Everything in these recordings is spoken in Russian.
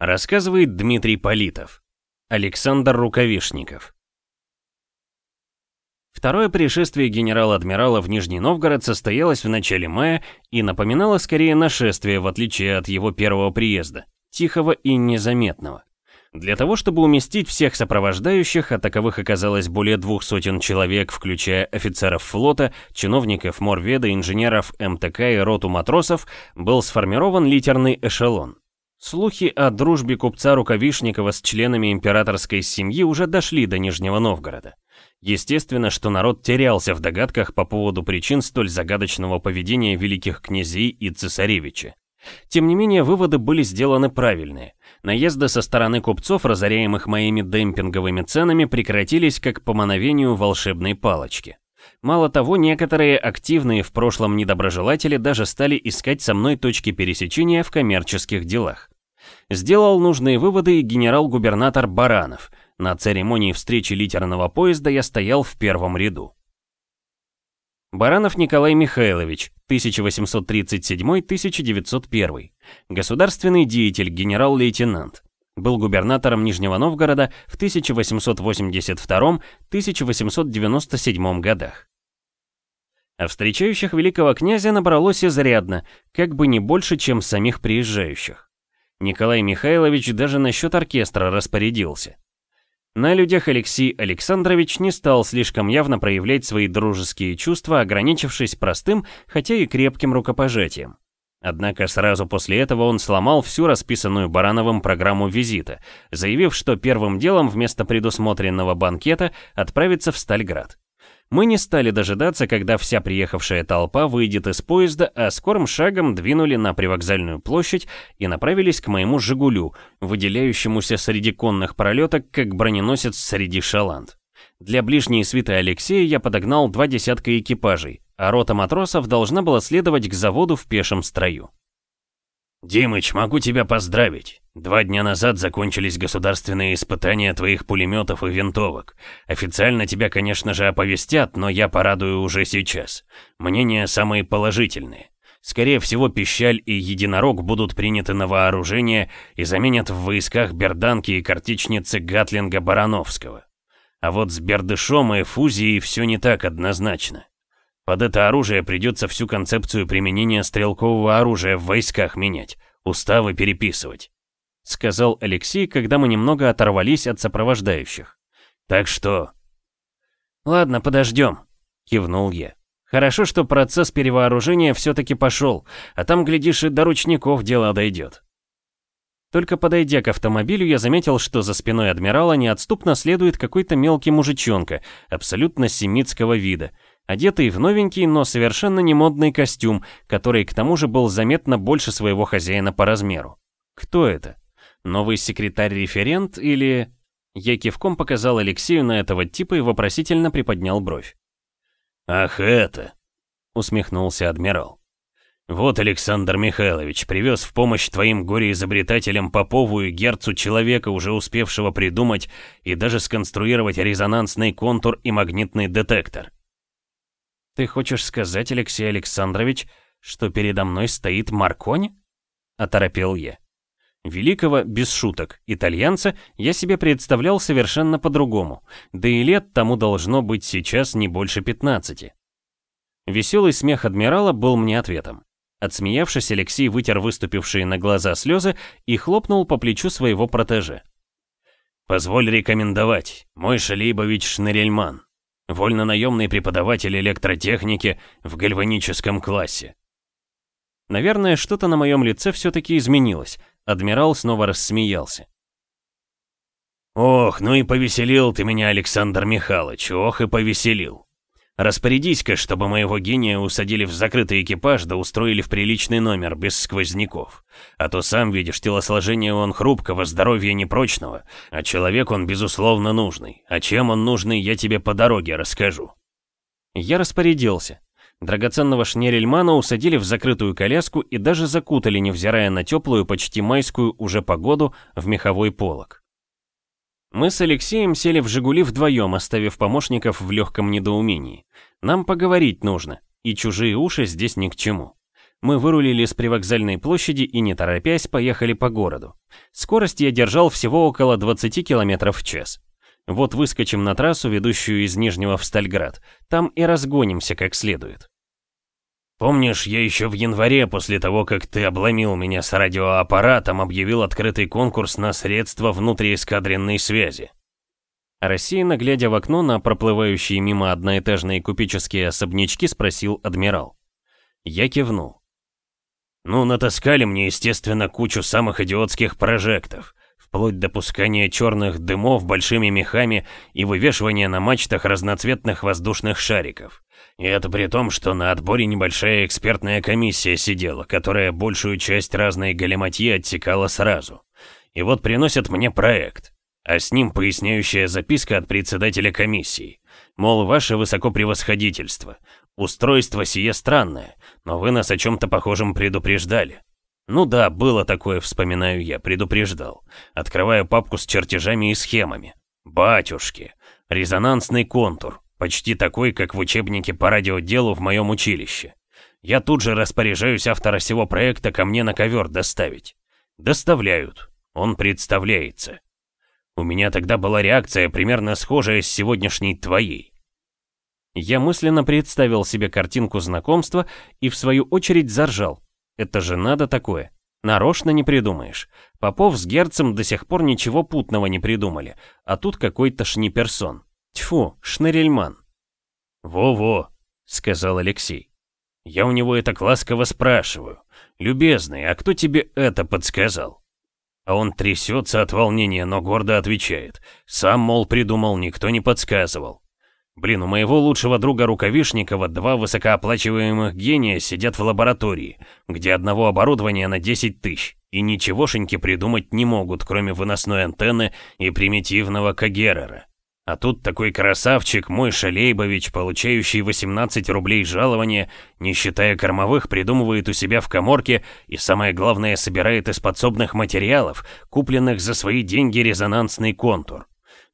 Рассказывает Дмитрий Политов. Александр Рукавишников. Второе пришествие генерала-адмирала в Нижний Новгород состоялось в начале мая и напоминало скорее нашествие, в отличие от его первого приезда, тихого и незаметного. Для того, чтобы уместить всех сопровождающих, а таковых оказалось более двух сотен человек, включая офицеров флота, чиновников морведа, инженеров МТК и роту матросов, был сформирован литерный эшелон. Слухи о дружбе купца Рукавишникова с членами императорской семьи уже дошли до Нижнего Новгорода. Естественно, что народ терялся в догадках по поводу причин столь загадочного поведения великих князей и цесаревича. Тем не менее, выводы были сделаны правильные. Наезды со стороны купцов, разоряемых моими демпинговыми ценами, прекратились как по мановению волшебной палочки. Мало того, некоторые активные в прошлом недоброжелатели даже стали искать со мной точки пересечения в коммерческих делах. Сделал нужные выводы и генерал-губернатор Баранов. На церемонии встречи литерного поезда я стоял в первом ряду. Баранов Николай Михайлович, 1837-1901. Государственный деятель, генерал-лейтенант. Был губернатором Нижнего Новгорода в 1882-1897 годах. А встречающих великого князя набралось изрядно, как бы не больше, чем самих приезжающих. Николай Михайлович даже насчет оркестра распорядился. На людях Алексей Александрович не стал слишком явно проявлять свои дружеские чувства, ограничившись простым, хотя и крепким рукопожатием. Однако сразу после этого он сломал всю расписанную Барановым программу визита, заявив, что первым делом вместо предусмотренного банкета отправится в Стальград. Мы не стали дожидаться, когда вся приехавшая толпа выйдет из поезда, а скорым шагом двинули на привокзальную площадь и направились к моему «Жигулю», выделяющемуся среди конных пролеток, как броненосец среди шаланд. Для ближней свиты Алексея я подогнал два десятка экипажей, а рота матросов должна была следовать к заводу в пешем строю. «Димыч, могу тебя поздравить. Два дня назад закончились государственные испытания твоих пулеметов и винтовок. Официально тебя, конечно же, оповестят, но я порадую уже сейчас. Мнения самые положительные. Скорее всего, Пищаль и Единорог будут приняты на вооружение и заменят в войсках берданки и картечницы Гатлинга Барановского. А вот с Бердышом и Фузией все не так однозначно. Под это оружие придется всю концепцию применения стрелкового оружия в войсках менять, уставы переписывать. Сказал Алексей, когда мы немного оторвались от сопровождающих. Так что... Ладно, подождем, кивнул я. Хорошо, что процесс перевооружения все-таки пошел, а там, глядишь, и до ручников дело дойдет. Только подойдя к автомобилю, я заметил, что за спиной адмирала неотступно следует какой-то мелкий мужичонка, абсолютно семитского вида, одетый в новенький, но совершенно не модный костюм, который к тому же был заметно больше своего хозяина по размеру. Кто это? Новый секретарь-референт или... Я кивком показал Алексею на этого типа и вопросительно приподнял бровь. «Ах это!» — усмехнулся адмирал. «Вот, Александр Михайлович, привез в помощь твоим горе-изобретателям Попову и Герцу человека, уже успевшего придумать и даже сконструировать резонансный контур и магнитный детектор. «Ты хочешь сказать, Алексей Александрович, что передо мной стоит Маркони?» — оторопел я. Великого, без шуток, итальянца я себе представлял совершенно по-другому, да и лет тому должно быть сейчас не больше 15. Веселый смех адмирала был мне ответом. Отсмеявшись, Алексей вытер выступившие на глаза слезы и хлопнул по плечу своего протеже. «Позволь рекомендовать, мой Шалейбович Шнырельман, Вольно-наемный преподаватель электротехники в гальваническом классе. Наверное, что-то на моем лице все-таки изменилось. Адмирал снова рассмеялся. «Ох, ну и повеселил ты меня, Александр Михайлович, ох и повеселил. Распорядись-ка, чтобы моего гения усадили в закрытый экипаж да устроили в приличный номер, без сквозняков. А то сам видишь, телосложение он хрупкого, здоровья непрочного, а человек он безусловно нужный. А чем он нужный, я тебе по дороге расскажу. Я распорядился. Драгоценного шнерельмана усадили в закрытую коляску и даже закутали, невзирая на теплую, почти майскую уже погоду, в меховой полог. Мы с Алексеем сели в «Жигули» вдвоем, оставив помощников в легком недоумении. Нам поговорить нужно, и чужие уши здесь ни к чему. Мы вырулили с привокзальной площади и, не торопясь, поехали по городу. Скорость я держал всего около 20 км в час. Вот выскочим на трассу, ведущую из Нижнего в Стальград. Там и разгонимся как следует. Помнишь, я еще в январе, после того, как ты обломил меня с радиоаппаратом, объявил открытый конкурс на средства внутриэскадренной связи? Рассеянно глядя в окно на проплывающие мимо одноэтажные купеческие особнячки, спросил адмирал. Я кивнул. Ну, натаскали мне, естественно, кучу самых идиотских прожектов, вплоть до пускания черных дымов большими мехами и вывешивания на мачтах разноцветных воздушных шариков. И это при том, что на отборе небольшая экспертная комиссия сидела, которая большую часть разной галиматьи отсекала сразу. И вот приносят мне проект, а с ним поясняющая записка от председателя комиссии. Мол, ваше высокопревосходительство, Устройство сие странное, но вы нас о чем-то похожем предупреждали. Ну да, было такое, вспоминаю я, предупреждал. Открываю папку с чертежами и схемами. Батюшки, резонансный контур, почти такой, как в учебнике по радиоделу в моем училище. Я тут же распоряжаюсь автора всего проекта ко мне на ковер доставить. Доставляют. Он представляется. У меня тогда была реакция примерно схожая с сегодняшней твоей. Я мысленно представил себе картинку знакомства и в свою очередь заржал. Это же надо такое. Нарочно не придумаешь. Попов с Герцем до сих пор ничего путного не придумали, а тут какой-то шниперсон. Тьфу, шнырельман. «Во-во», — сказал Алексей. «Я у него это ласково спрашиваю. Любезный, а кто тебе это подсказал?» А он трясется от волнения, но гордо отвечает. Сам, мол, придумал, никто не подсказывал. Блин, у моего лучшего друга Рукавишникова два высокооплачиваемых гения сидят в лаборатории, где одного оборудования на 10 тысяч, и ничегошеньки придумать не могут, кроме выносной антенны и примитивного Кагерера. А тут такой красавчик, мой Шалейбович, получающий 18 рублей жалования, не считая кормовых, придумывает у себя в коморке и, самое главное, собирает из подсобных материалов, купленных за свои деньги резонансный контур.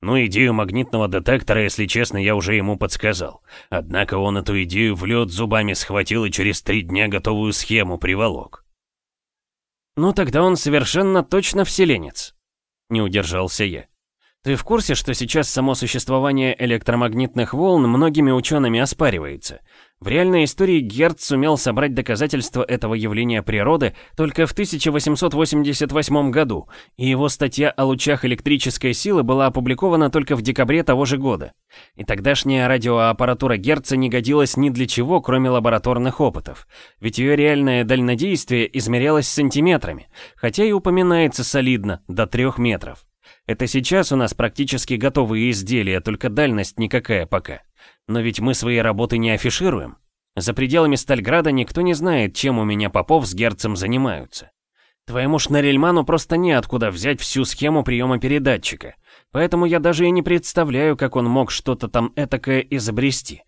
Ну, идею магнитного детектора, если честно, я уже ему подсказал. Однако он эту идею в лед зубами схватил и через три дня готовую схему приволок. «Ну, тогда он совершенно точно вселенец», — не удержался я. «Ты в курсе, что сейчас само существование электромагнитных волн многими учеными оспаривается? В реальной истории Герц сумел собрать доказательства этого явления природы только в 1888 году, и его статья о лучах электрической силы была опубликована только в декабре того же года. И тогдашняя радиоаппаратура Герца не годилась ни для чего, кроме лабораторных опытов, ведь ее реальное дальнодействие измерялось сантиметрами, хотя и упоминается солидно, до трех метров. Это сейчас у нас практически готовые изделия, только дальность никакая пока. Но ведь мы свои работы не афишируем. За пределами Стальграда никто не знает, чем у меня Попов с Герцем занимаются. Твоему Шнарельману просто неоткуда взять всю схему приема передатчика, поэтому я даже и не представляю, как он мог что-то там этакое изобрести.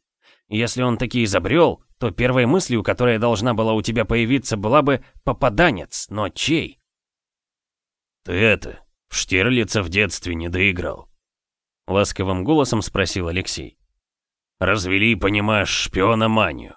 Если он таки изобрел, то первой мыслью, которая должна была у тебя появиться, была бы «попаданец», но чей? «Ты это, в Штирлица в детстве не доиграл?» Ласковым голосом спросил Алексей. Развели, понимаешь, шпиономанию.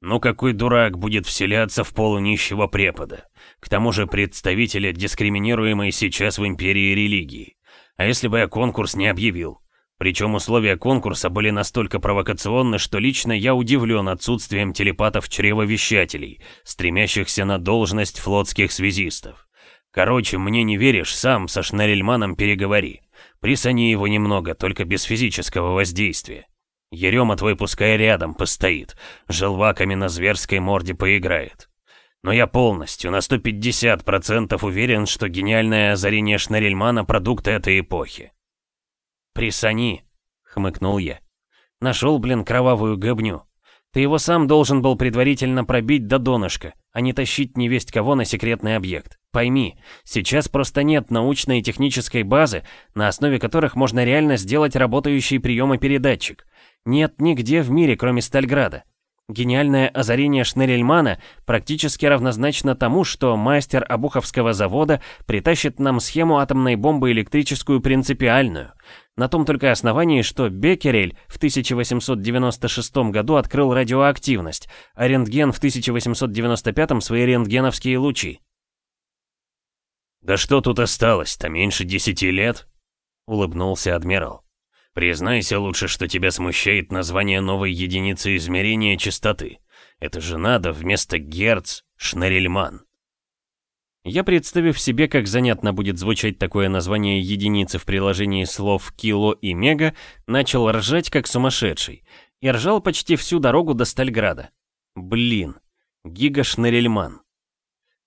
Ну какой дурак будет вселяться в полунищего препода? К тому же представителя дискриминируемой сейчас в империи религии. А если бы я конкурс не объявил? Причем условия конкурса были настолько провокационны, что лично я удивлен отсутствием телепатов-чревовещателей, стремящихся на должность флотских связистов. Короче, мне не веришь, сам со Шнарельманом переговори. Присони его немного, только без физического воздействия. Ерема твой пускай рядом постоит, желваками на зверской морде поиграет. Но я полностью, на 150% уверен, что гениальное озарение Шнарельмана — продукт этой эпохи. «Присани», — хмыкнул я. «Нашел, блин, кровавую гобню. Ты его сам должен был предварительно пробить до донышка, а не тащить невесть кого на секретный объект. Пойми, сейчас просто нет научной и технической базы, на основе которых можно реально сделать работающий приемопередатчик нет нигде в мире, кроме Стальграда. Гениальное озарение Шнерельмана практически равнозначно тому, что мастер Обуховского завода притащит нам схему атомной бомбы электрическую принципиальную. На том только основании, что Беккерель в 1896 году открыл радиоактивность, а рентген в 1895 свои рентгеновские лучи. «Да что тут осталось-то, меньше десяти лет?» — улыбнулся адмирал. «Признайся лучше, что тебя смущает название новой единицы измерения частоты. Это же надо вместо Герц Шнарельман». Я, представив себе, как занятно будет звучать такое название единицы в приложении слов «кило» и «мега», начал ржать как сумасшедший. И ржал почти всю дорогу до Стальграда. Блин, Гига Шнарельман.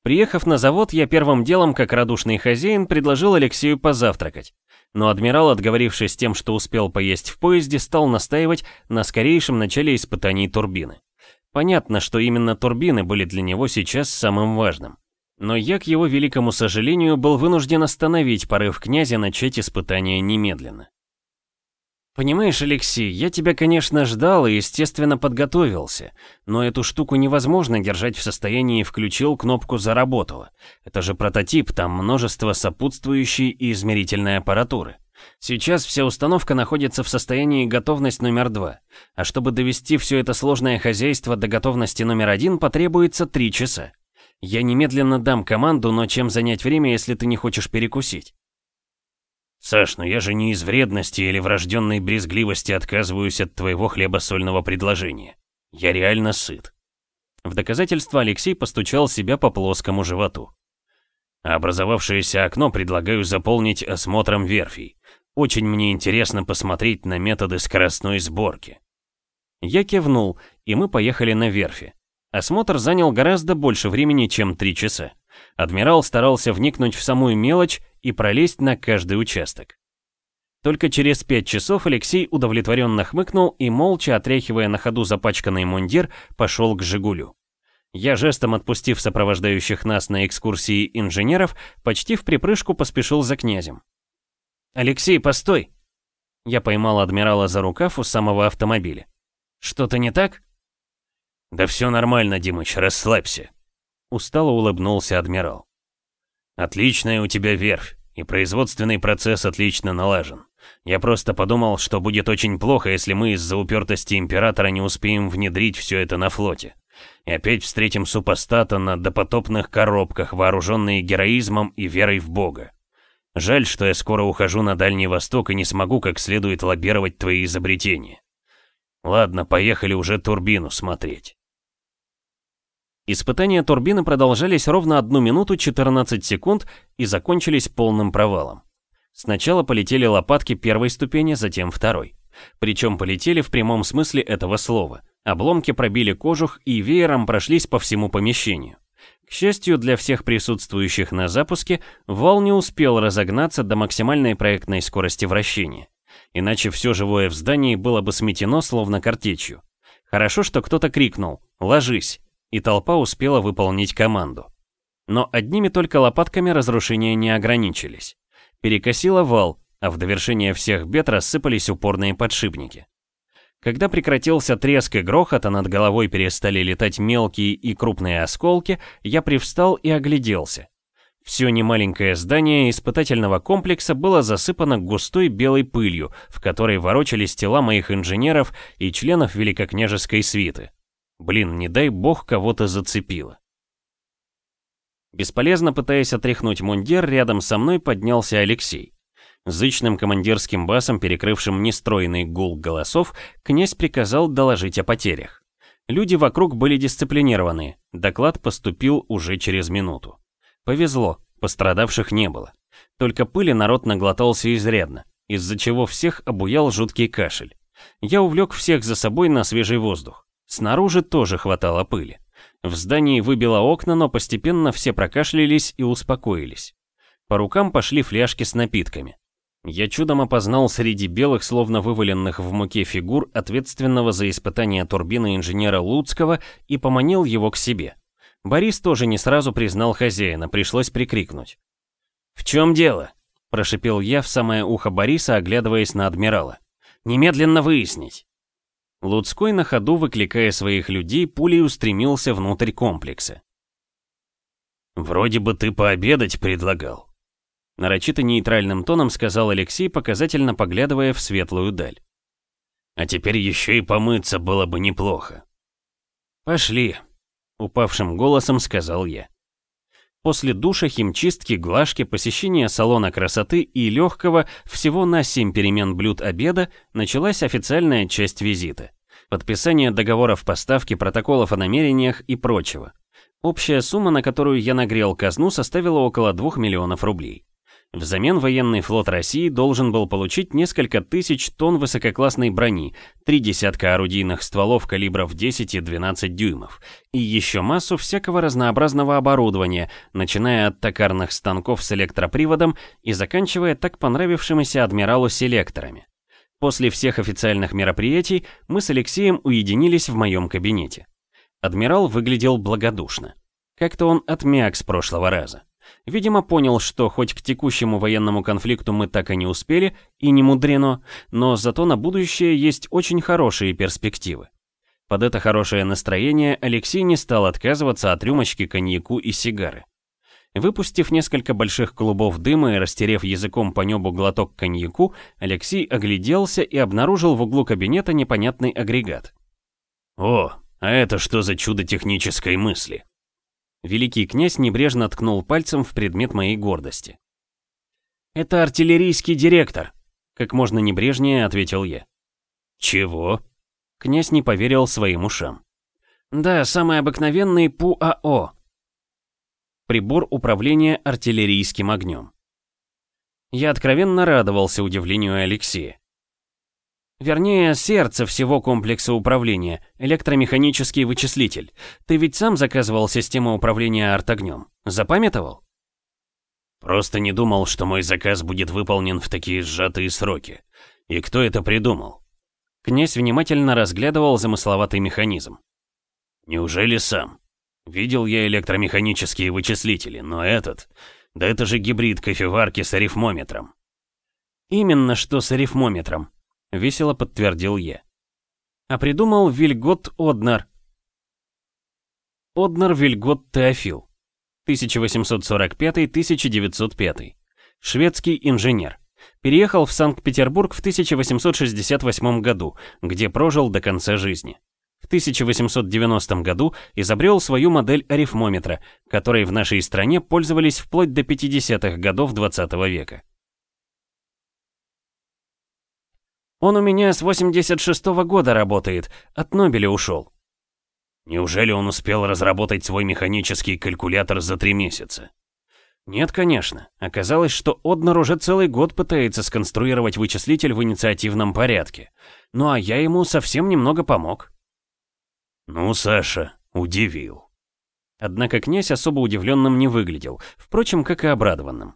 Приехав на завод, я первым делом, как радушный хозяин, предложил Алексею позавтракать. Но адмирал, отговорившись тем, что успел поесть в поезде, стал настаивать на скорейшем начале испытаний турбины. Понятно, что именно турбины были для него сейчас самым важным. Но я, к его великому сожалению, был вынужден остановить порыв князя начать испытания немедленно. «Понимаешь, Алексей, я тебя, конечно, ждал и, естественно, подготовился, но эту штуку невозможно держать в состоянии «включил» кнопку «заработало». Это же прототип, там множество сопутствующей и измерительной аппаратуры. Сейчас вся установка находится в состоянии готовность номер два, а чтобы довести все это сложное хозяйство до готовности номер один, потребуется три часа. Я немедленно дам команду, но чем занять время, если ты не хочешь перекусить? Саш, ну я же не из вредности или врожденной брезгливости отказываюсь от твоего хлебосольного предложения. Я реально сыт. В доказательство Алексей постучал себя по плоскому животу. А образовавшееся окно предлагаю заполнить осмотром верфей. Очень мне интересно посмотреть на методы скоростной сборки. Я кивнул, и мы поехали на верфи. Осмотр занял гораздо больше времени, чем три часа. Адмирал старался вникнуть в самую мелочь и пролезть на каждый участок. Только через пять часов Алексей удовлетворенно хмыкнул и, молча отряхивая на ходу запачканный мундир, пошел к «Жигулю». Я жестом отпустив сопровождающих нас на экскурсии инженеров, почти в припрыжку поспешил за князем. «Алексей, постой!» Я поймал адмирала за рукав у самого автомобиля. «Что-то не так?» «Да все нормально, Димыч, расслабься», — устало улыбнулся адмирал. «Отличная у тебя верфь, и производственный процесс отлично налажен. Я просто подумал, что будет очень плохо, если мы из-за упертости Императора не успеем внедрить все это на флоте. И опять встретим супостата на допотопных коробках, вооруженные героизмом и верой в Бога. Жаль, что я скоро ухожу на Дальний Восток и не смогу как следует лоббировать твои изобретения. Ладно, поехали уже турбину смотреть. Испытания турбины продолжались ровно 1 минуту 14 секунд и закончились полным провалом. Сначала полетели лопатки первой ступени, затем второй. Причем полетели в прямом смысле этого слова. Обломки пробили кожух и веером прошлись по всему помещению. К счастью для всех присутствующих на запуске, вал не успел разогнаться до максимальной проектной скорости вращения. Иначе все живое в здании было бы сметено словно картечью. Хорошо, что кто-то крикнул «Ложись!» И толпа успела выполнить команду. Но одними только лопатками разрушения не ограничились. Перекосило вал, а в довершение всех бед рассыпались упорные подшипники. Когда прекратился треск и грохот, а над головой перестали летать мелкие и крупные осколки, я привстал и огляделся. Все немаленькое здание испытательного комплекса было засыпано густой белой пылью, в которой ворочались тела моих инженеров и членов великокняжеской свиты. Блин, не дай бог кого-то зацепило. Бесполезно пытаясь отряхнуть мундир, рядом со мной поднялся Алексей. Зычным командирским басом, перекрывшим нестройный гул голосов, князь приказал доложить о потерях. Люди вокруг были дисциплинированы, доклад поступил уже через минуту. Повезло, пострадавших не было. Только пыли народ наглотался изрядно, из-за чего всех обуял жуткий кашель. Я увлек всех за собой на свежий воздух. Снаружи тоже хватало пыли. В здании выбило окна, но постепенно все прокашлялись и успокоились. По рукам пошли фляжки с напитками. Я чудом опознал среди белых, словно вываленных в муке фигур, ответственного за испытание турбины инженера Луцкого и поманил его к себе. Борис тоже не сразу признал хозяина, пришлось прикрикнуть. «В чем дело?» – прошипел я в самое ухо Бориса, оглядываясь на адмирала. «Немедленно выяснить». Луцкой на ходу, выкликая своих людей, пулей устремился внутрь комплекса. «Вроде бы ты пообедать предлагал». Нарочито нейтральным тоном сказал Алексей, показательно поглядывая в светлую даль. А теперь еще и помыться было бы неплохо. «Пошли», — упавшим голосом сказал я. После душа, химчистки, глажки, посещения салона красоты и легкого, всего на 7 перемен блюд обеда, началась официальная часть визита. Подписание договоров поставки, протоколов о намерениях и прочего. Общая сумма, на которую я нагрел казну, составила около 2 миллионов рублей. Взамен военный флот России должен был получить несколько тысяч тонн высококлассной брони, три десятка орудийных стволов калибров 10 и 12 дюймов, и еще массу всякого разнообразного оборудования, начиная от токарных станков с электроприводом и заканчивая так понравившимися адмиралу селекторами. После всех официальных мероприятий мы с Алексеем уединились в моем кабинете. Адмирал выглядел благодушно. Как-то он отмяк с прошлого раза. Видимо, понял, что хоть к текущему военному конфликту мы так и не успели, и не мудрено, но зато на будущее есть очень хорошие перспективы. Под это хорошее настроение Алексей не стал отказываться от рюмочки коньяку и сигары. Выпустив несколько больших клубов дыма и растерев языком по небу глоток коньяку, Алексей огляделся и обнаружил в углу кабинета непонятный агрегат. «О, а это что за чудо технической мысли?» Великий князь небрежно ткнул пальцем в предмет моей гордости. «Это артиллерийский директор», — как можно небрежнее ответил я. «Чего?» Князь не поверил своим ушам. «Да, самый обыкновенный ПУАО. Прибор управления артиллерийским огнем». Я откровенно радовался удивлению Алексея. Вернее, сердце всего комплекса управления, электромеханический вычислитель. Ты ведь сам заказывал систему управления артогнем. Запамятовал? Просто не думал, что мой заказ будет выполнен в такие сжатые сроки. И кто это придумал? Князь внимательно разглядывал замысловатый механизм. Неужели сам? Видел я электромеханические вычислители, но этот... Да это же гибрид кофеварки с арифмометром. Именно что с арифмометром. — весело подтвердил я. А придумал Вильгот Однар. Однар Вильгот Теофил. 1845-1905. Шведский инженер. Переехал в Санкт-Петербург в 1868 году, где прожил до конца жизни. В 1890 году изобрел свою модель арифмометра, которой в нашей стране пользовались вплоть до 50-х годов 20 -го века. Он у меня с 86-го года работает, от Нобеля ушел. Неужели он успел разработать свой механический калькулятор за три месяца? Нет, конечно. Оказалось, что Однер уже целый год пытается сконструировать вычислитель в инициативном порядке. Ну а я ему совсем немного помог. Ну, Саша, удивил. Однако князь особо удивленным не выглядел, впрочем, как и обрадованным.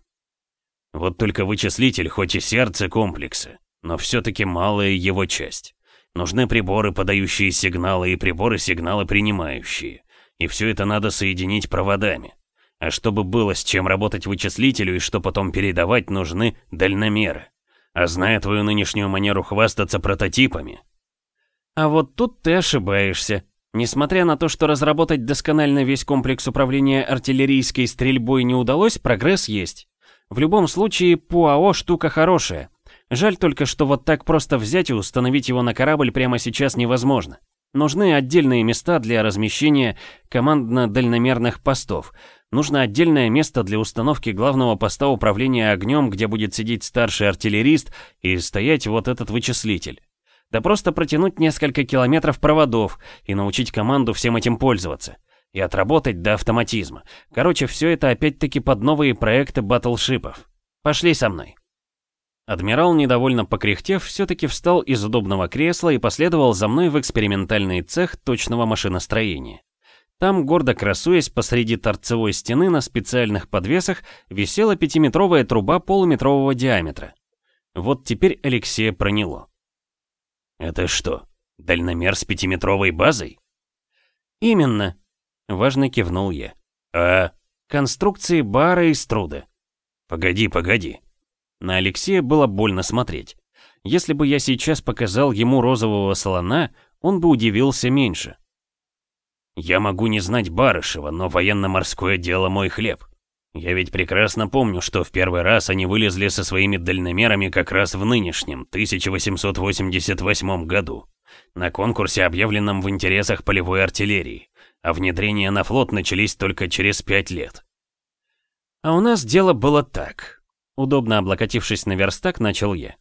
Вот только вычислитель хоть и сердце комплекса, но все-таки малая его часть. Нужны приборы, подающие сигналы, и приборы, сигналы принимающие. И все это надо соединить проводами. А чтобы было с чем работать вычислителю и что потом передавать, нужны дальномеры. А зная твою нынешнюю манеру хвастаться прототипами... А вот тут ты ошибаешься. Несмотря на то, что разработать досконально весь комплекс управления артиллерийской стрельбой не удалось, прогресс есть. В любом случае, ПУАО штука хорошая, Жаль только, что вот так просто взять и установить его на корабль прямо сейчас невозможно. Нужны отдельные места для размещения командно-дальномерных постов. Нужно отдельное место для установки главного поста управления огнем, где будет сидеть старший артиллерист и стоять вот этот вычислитель. Да просто протянуть несколько километров проводов и научить команду всем этим пользоваться. И отработать до автоматизма. Короче, все это опять-таки под новые проекты батлшипов. Пошли со мной. Адмирал, недовольно покряхтев, все-таки встал из удобного кресла и последовал за мной в экспериментальный цех точного машиностроения. Там, гордо красуясь посреди торцевой стены на специальных подвесах, висела пятиметровая труба полуметрового диаметра. Вот теперь Алексея проняло. «Это что, дальномер с пятиметровой базой?» «Именно», — важно кивнул я. «А...» «Конструкции бара и струда». «Погоди, погоди», на Алексея было больно смотреть. Если бы я сейчас показал ему розового слона, он бы удивился меньше. «Я могу не знать Барышева, но военно-морское дело мой хлеб». Я ведь прекрасно помню, что в первый раз они вылезли со своими дальномерами как раз в нынешнем, 1888 году, на конкурсе, объявленном в интересах полевой артиллерии, а внедрения на флот начались только через пять лет. А у нас дело было так. Удобно облокотившись на верстак, начал я.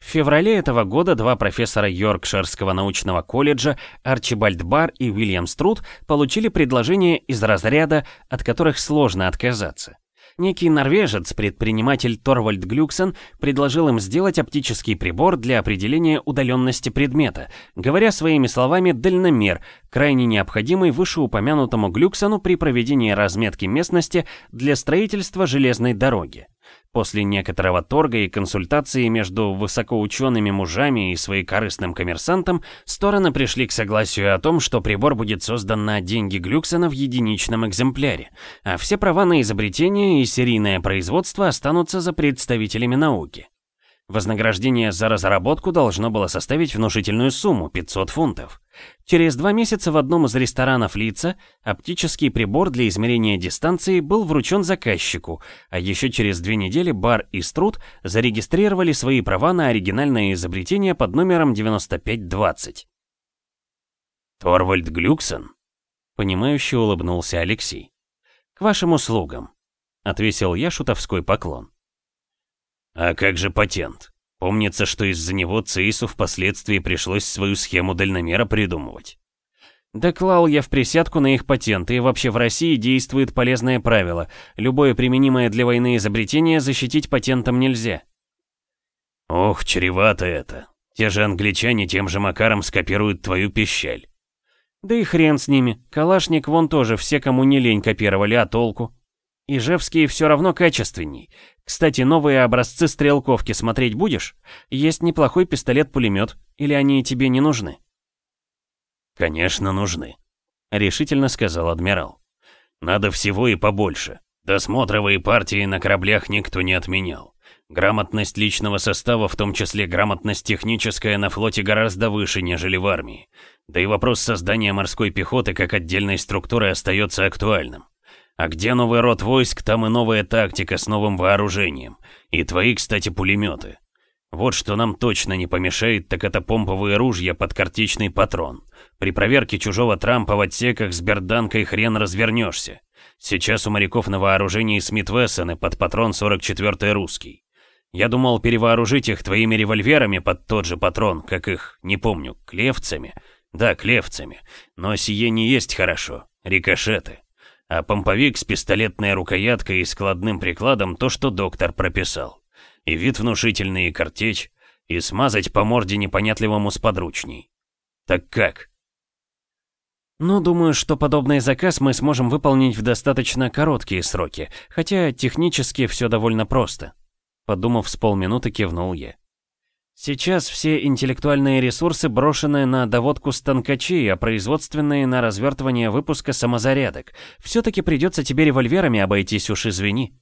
В феврале этого года два профессора Йоркширского научного колледжа, Арчибальд Бар и Уильям Струт, получили предложения из разряда, от которых сложно отказаться. Некий норвежец, предприниматель Торвальд Глюксен, предложил им сделать оптический прибор для определения удаленности предмета, говоря своими словами «дальномер», крайне необходимый вышеупомянутому Глюксену при проведении разметки местности для строительства железной дороги. После некоторого торга и консультации между высокоучеными мужами и своекорыстным коммерсантом, стороны пришли к согласию о том, что прибор будет создан на деньги Глюксона в единичном экземпляре, а все права на изобретение и серийное производство останутся за представителями науки. Вознаграждение за разработку должно было составить внушительную сумму – 500 фунтов. Через два месяца в одном из ресторанов Лица оптический прибор для измерения дистанции был вручен заказчику, а еще через две недели Бар и Струт зарегистрировали свои права на оригинальное изобретение под номером 9520. «Торвальд Глюксон?» — понимающе улыбнулся Алексей. «К вашим услугам», — отвесил я шутовской поклон. А как же патент? Помнится, что из-за него Цейсу впоследствии пришлось свою схему дальномера придумывать. Да клал я в присядку на их патенты, и вообще в России действует полезное правило. Любое применимое для войны изобретение защитить патентом нельзя. Ох, чревато это. Те же англичане тем же макаром скопируют твою пищаль. Да и хрен с ними. Калашник вон тоже все, кому не лень, копировали, а толку? Ижевские все равно качественней. Кстати, новые образцы стрелковки смотреть будешь? Есть неплохой пистолет-пулемет. Или они тебе не нужны? Конечно, нужны, решительно сказал адмирал. Надо всего и побольше. Досмотровые партии на кораблях никто не отменял. Грамотность личного состава, в том числе грамотность техническая, на флоте гораздо выше, нежели в армии. Да и вопрос создания морской пехоты как отдельной структуры остается актуальным. А где новый род войск, там и новая тактика с новым вооружением. И твои, кстати, пулеметы. Вот что нам точно не помешает, так это помповые ружья под картечный патрон. При проверке чужого трампа в отсеках с берданкой хрен развернешься. Сейчас у моряков на вооружении Смит Вессоны под патрон 44-й русский. Я думал перевооружить их твоими револьверами под тот же патрон, как их, не помню, клевцами. Да, клевцами. Но сие не есть хорошо. Рикошеты а помповик с пистолетной рукояткой и складным прикладом то, что доктор прописал. И вид внушительный, и картечь, и смазать по морде непонятливому сподручней. Так как? Ну, думаю, что подобный заказ мы сможем выполнить в достаточно короткие сроки, хотя технически все довольно просто. Подумав с полминуты, кивнул я. Сейчас все интеллектуальные ресурсы брошены на доводку станкачей, а производственные на развертывание выпуска самозарядок. Все-таки придется тебе револьверами обойтись, уж извини.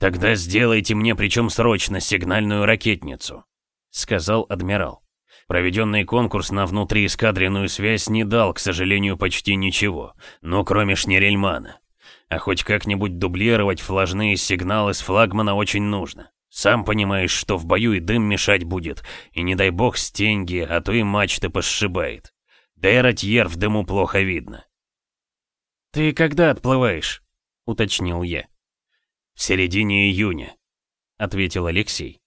«Тогда сделайте мне, причем срочно, сигнальную ракетницу», — сказал адмирал. Проведенный конкурс на внутриэскадренную связь не дал, к сожалению, почти ничего, но кроме Шнерельмана. А хоть как-нибудь дублировать флажные сигналы с флагмана очень нужно. Сам понимаешь, что в бою и дым мешать будет, и не дай бог стенги, а то и мачты посшибает. Да и ротьер в дыму плохо видно. «Ты когда отплываешь?» — уточнил я. «В середине июня», — ответил Алексей.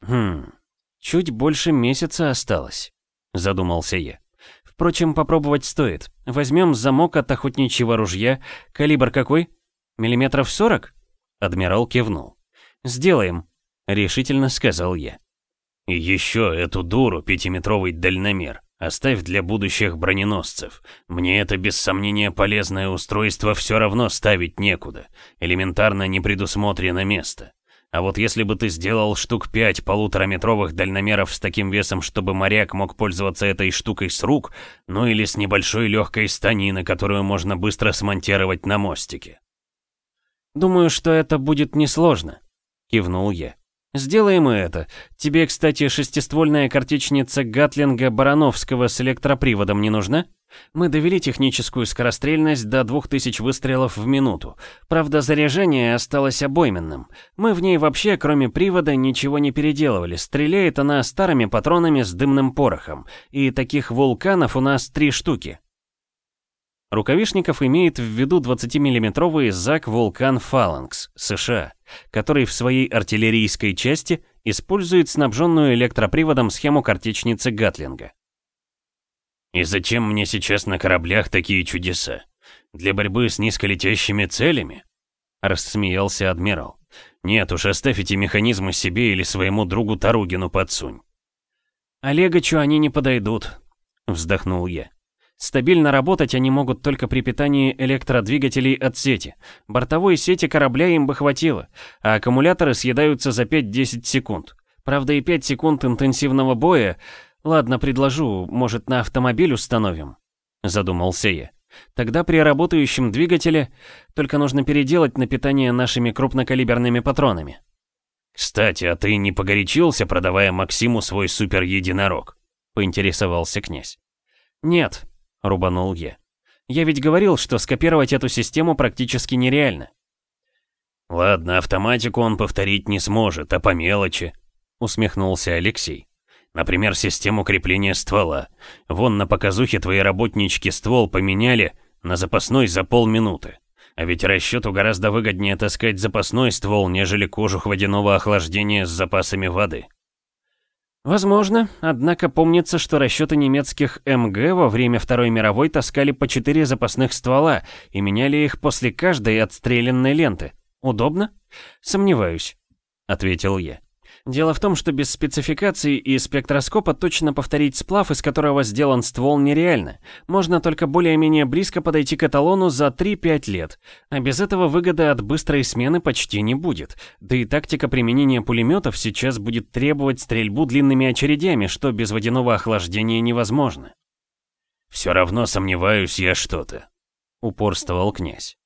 «Хм, чуть больше месяца осталось», — задумался я. «Впрочем, попробовать стоит. Возьмем замок от охотничьего ружья. Калибр какой? Миллиметров сорок?» Адмирал кивнул. «Сделаем», — решительно сказал я. «И еще эту дуру, пятиметровый дальномер, оставь для будущих броненосцев. Мне это без сомнения полезное устройство все равно ставить некуда. Элементарно не предусмотрено место. А вот если бы ты сделал штук пять полутораметровых дальномеров с таким весом, чтобы моряк мог пользоваться этой штукой с рук, ну или с небольшой легкой станины, которую можно быстро смонтировать на мостике. Думаю, что это будет несложно. — кивнул я. Сделаем и это. Тебе, кстати, шестиствольная картечница Гатлинга Барановского с электроприводом не нужна? Мы довели техническую скорострельность до 2000 выстрелов в минуту. Правда, заряжение осталось обойменным. Мы в ней вообще, кроме привода, ничего не переделывали. Стреляет она старыми патронами с дымным порохом. И таких вулканов у нас три штуки. Рукавишников имеет в виду 20-миллиметровый ЗАК «Вулкан Фаланкс» США, который в своей артиллерийской части использует снабженную электроприводом схему картечницы Гатлинга. И зачем мне сейчас на кораблях такие чудеса? Для борьбы с низколетящими целями? Рассмеялся адмирал. Нет уж, оставите механизмы себе или своему другу Таругину подсунь. Олегачу они не подойдут, вздохнул я. Стабильно работать они могут только при питании электродвигателей от сети. Бортовой сети корабля им бы хватило, а аккумуляторы съедаются за 5-10 секунд. Правда и 5 секунд интенсивного боя «Ладно, предложу, может, на автомобиль установим?» Задумался я. «Тогда при работающем двигателе только нужно переделать на питание нашими крупнокалиберными патронами». «Кстати, а ты не погорячился, продавая Максиму свой супер-единорог?» Поинтересовался князь. «Нет», — рубанул я. «Я ведь говорил, что скопировать эту систему практически нереально». «Ладно, автоматику он повторить не сможет, а по мелочи», — усмехнулся Алексей. Например, систему крепления ствола. Вон на показухе твои работнички ствол поменяли на запасной за полминуты. А ведь расчету гораздо выгоднее таскать запасной ствол, нежели кожух водяного охлаждения с запасами воды. Возможно, однако помнится, что расчеты немецких МГ во время Второй мировой таскали по четыре запасных ствола и меняли их после каждой отстрелянной ленты. Удобно? Сомневаюсь, ответил я. Дело в том, что без спецификации и спектроскопа точно повторить сплав, из которого сделан ствол, нереально. Можно только более-менее близко подойти к эталону за 3-5 лет. А без этого выгоды от быстрой смены почти не будет. Да и тактика применения пулеметов сейчас будет требовать стрельбу длинными очередями, что без водяного охлаждения невозможно. «Все равно сомневаюсь я что-то», — упорствовал князь.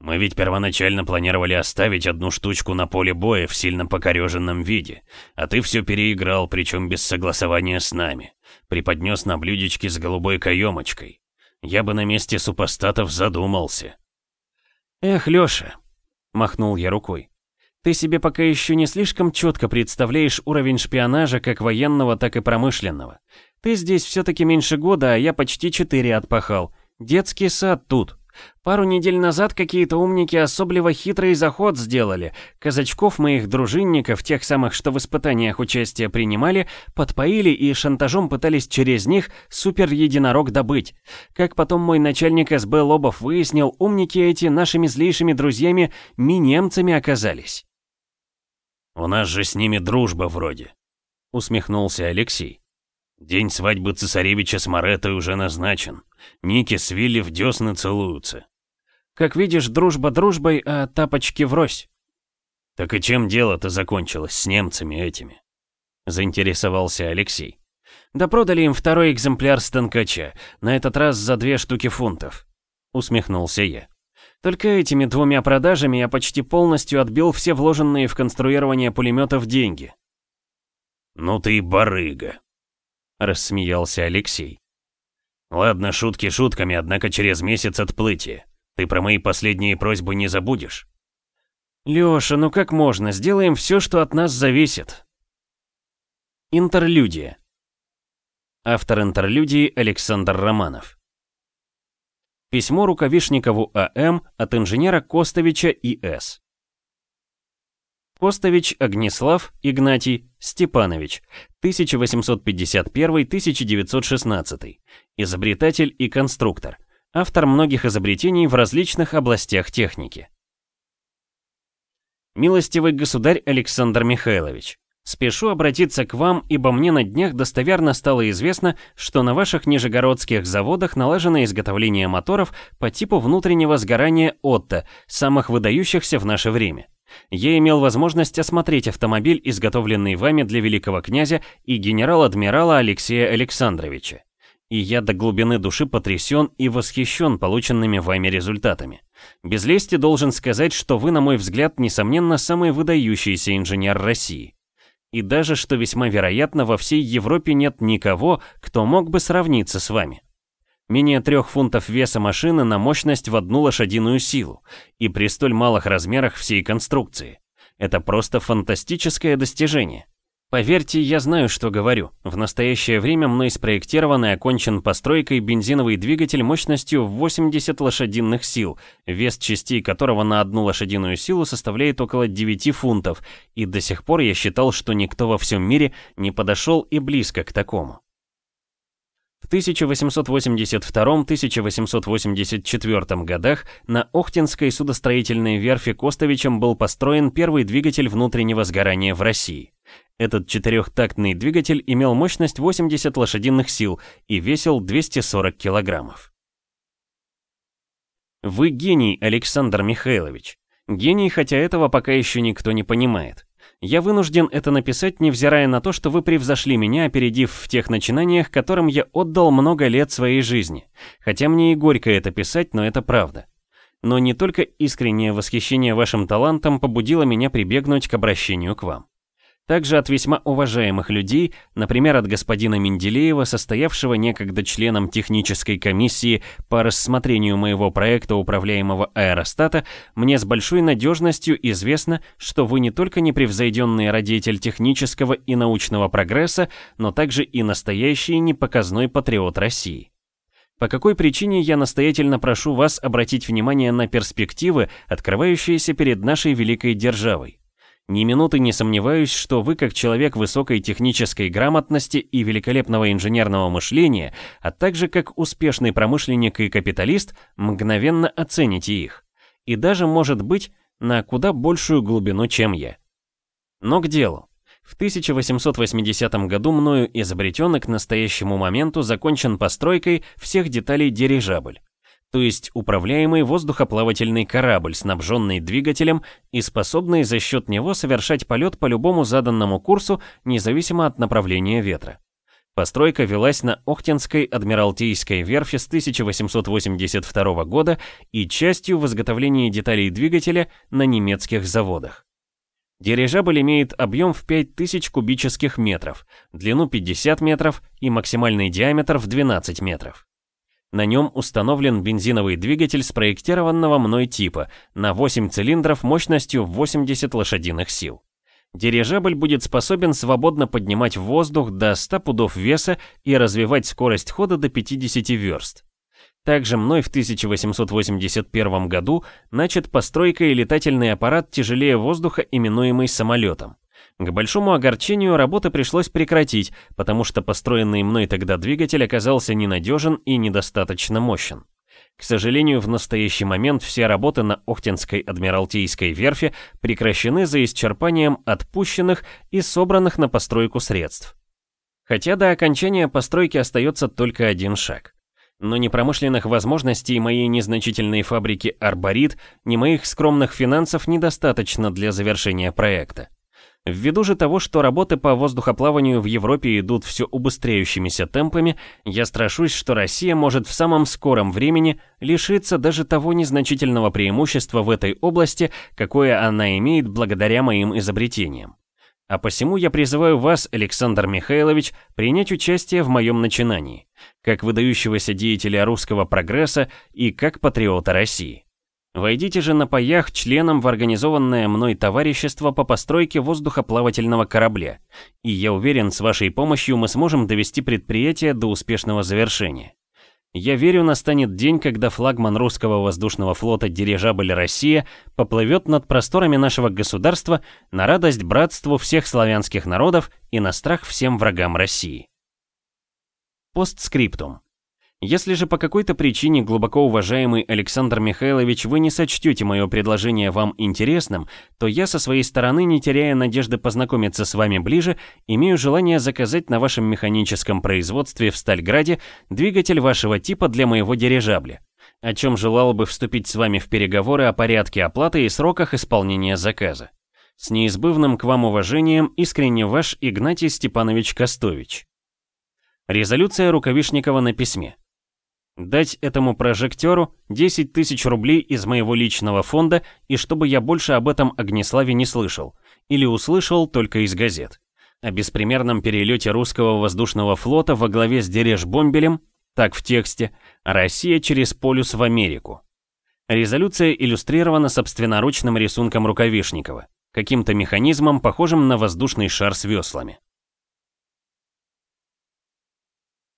Мы ведь первоначально планировали оставить одну штучку на поле боя в сильно покореженном виде, а ты все переиграл, причем без согласования с нами. Преподнес на блюдечке с голубой каемочкой. Я бы на месте супостатов задумался. Эх, Лёша, махнул я рукой. Ты себе пока еще не слишком четко представляешь уровень шпионажа как военного, так и промышленного. Ты здесь все-таки меньше года, а я почти четыре отпахал. Детский сад тут, Пару недель назад какие-то умники особливо хитрый заход сделали. Казачков моих дружинников, тех самых, что в испытаниях участие принимали, подпоили и шантажом пытались через них супер-единорог добыть. Как потом мой начальник СБ Лобов выяснил, умники эти нашими злейшими друзьями ми-немцами оказались. «У нас же с ними дружба вроде», — усмехнулся Алексей. «День свадьбы цесаревича с Мореттой уже назначен. Ники с Вилли в десны целуются. Как видишь, дружба дружбой, а тапочки врозь. Так и чем дело-то закончилось с немцами этими? Заинтересовался Алексей. Да продали им второй экземпляр станкача, на этот раз за две штуки фунтов. Усмехнулся я. Только этими двумя продажами я почти полностью отбил все вложенные в конструирование пулеметов деньги. «Ну ты и барыга», — рассмеялся Алексей. «Ладно, шутки шутками, однако через месяц отплытие. Ты про мои последние просьбы не забудешь?» «Лёша, ну как можно? Сделаем все, что от нас зависит». Интерлюдия. Автор интерлюдии Александр Романов. Письмо Рукавишникову А.М. от инженера Костовича И.С. Костович Огнеслав Игнатий Степанович, 1851-1916, изобретатель и конструктор, автор многих изобретений в различных областях техники. Милостивый государь Александр Михайлович, спешу обратиться к вам, ибо мне на днях достоверно стало известно, что на ваших нижегородских заводах налажено изготовление моторов по типу внутреннего сгорания Отто, самых выдающихся в наше время. Я имел возможность осмотреть автомобиль, изготовленный вами для великого князя и генерал-адмирала Алексея Александровича. И я до глубины души потрясен и восхищен полученными вами результатами. Без лести должен сказать, что вы, на мой взгляд, несомненно, самый выдающийся инженер России. И даже, что весьма вероятно, во всей Европе нет никого, кто мог бы сравниться с вами. Менее трех фунтов веса машины на мощность в одну лошадиную силу, и при столь малых размерах всей конструкции. Это просто фантастическое достижение. Поверьте, я знаю, что говорю. В настоящее время мной спроектирован и окончен постройкой бензиновый двигатель мощностью в 80 лошадиных сил, вес частей которого на одну лошадиную силу составляет около 9 фунтов, и до сих пор я считал, что никто во всем мире не подошел и близко к такому. В 1882-1884 годах на Охтинской судостроительной верфи Костовичем был построен первый двигатель внутреннего сгорания в России. Этот четырехтактный двигатель имел мощность 80 лошадиных сил и весил 240 килограммов. Вы гений, Александр Михайлович. Гений, хотя этого пока еще никто не понимает. Я вынужден это написать, невзирая на то, что вы превзошли меня, опередив в тех начинаниях, которым я отдал много лет своей жизни. Хотя мне и горько это писать, но это правда. Но не только искреннее восхищение вашим талантом побудило меня прибегнуть к обращению к вам. Также от весьма уважаемых людей, например, от господина Менделеева, состоявшего некогда членом технической комиссии по рассмотрению моего проекта управляемого аэростата, мне с большой надежностью известно, что вы не только непревзойденный родитель технического и научного прогресса, но также и настоящий непоказной патриот России. По какой причине я настоятельно прошу вас обратить внимание на перспективы, открывающиеся перед нашей великой державой? Ни минуты не сомневаюсь, что вы, как человек высокой технической грамотности и великолепного инженерного мышления, а также как успешный промышленник и капиталист, мгновенно оцените их. И даже, может быть, на куда большую глубину, чем я. Но к делу. В 1880 году мною изобретен и к настоящему моменту закончен постройкой всех деталей дирижабль то есть управляемый воздухоплавательный корабль, снабженный двигателем и способный за счет него совершать полет по любому заданному курсу, независимо от направления ветра. Постройка велась на Охтинской Адмиралтейской верфи с 1882 года и частью в изготовлении деталей двигателя на немецких заводах. Дирижабль имеет объем в 5000 кубических метров, длину 50 метров и максимальный диаметр в 12 метров. На нем установлен бензиновый двигатель спроектированного мной типа на 8 цилиндров мощностью 80 лошадиных сил. Дирижабль будет способен свободно поднимать в воздух до 100 пудов веса и развивать скорость хода до 50 верст. Также мной в 1881 году начат постройкой летательный аппарат тяжелее воздуха, именуемый самолетом. К большому огорчению работы пришлось прекратить, потому что построенный мной тогда двигатель оказался ненадежен и недостаточно мощен. К сожалению, в настоящий момент все работы на Охтинской Адмиралтейской верфи прекращены за исчерпанием отпущенных и собранных на постройку средств. Хотя до окончания постройки остается только один шаг. Но ни промышленных возможностей моей незначительной фабрики «Арборит», ни моих скромных финансов недостаточно для завершения проекта. Ввиду же того, что работы по воздухоплаванию в Европе идут все убыстряющимися темпами, я страшусь, что Россия может в самом скором времени лишиться даже того незначительного преимущества в этой области, какое она имеет благодаря моим изобретениям. А посему я призываю вас, Александр Михайлович, принять участие в моем начинании, как выдающегося деятеля русского прогресса и как патриота России. Войдите же на паях членом в организованное мной товарищество по постройке воздухоплавательного корабля, и я уверен, с вашей помощью мы сможем довести предприятие до успешного завершения. Я верю, настанет день, когда флагман русского воздушного флота дирижабль «Россия» поплывет над просторами нашего государства на радость братству всех славянских народов и на страх всем врагам России. Постскриптум. Если же по какой-то причине, глубоко уважаемый Александр Михайлович, вы не сочтете мое предложение вам интересным, то я со своей стороны, не теряя надежды познакомиться с вами ближе, имею желание заказать на вашем механическом производстве в Стальграде двигатель вашего типа для моего дирижабля, о чем желал бы вступить с вами в переговоры о порядке оплаты и сроках исполнения заказа. С неизбывным к вам уважением, искренне ваш Игнатий Степанович Костович. Резолюция Рукавишникова на письме. Дать этому прожектору 10 тысяч рублей из моего личного фонда, и чтобы я больше об этом Огнеславе не слышал. Или услышал только из газет. О беспримерном перелете русского воздушного флота во главе с Дереш-Бомбелем, так в тексте, «Россия через полюс в Америку». Резолюция иллюстрирована собственноручным рисунком Рукавишникова, каким-то механизмом, похожим на воздушный шар с веслами.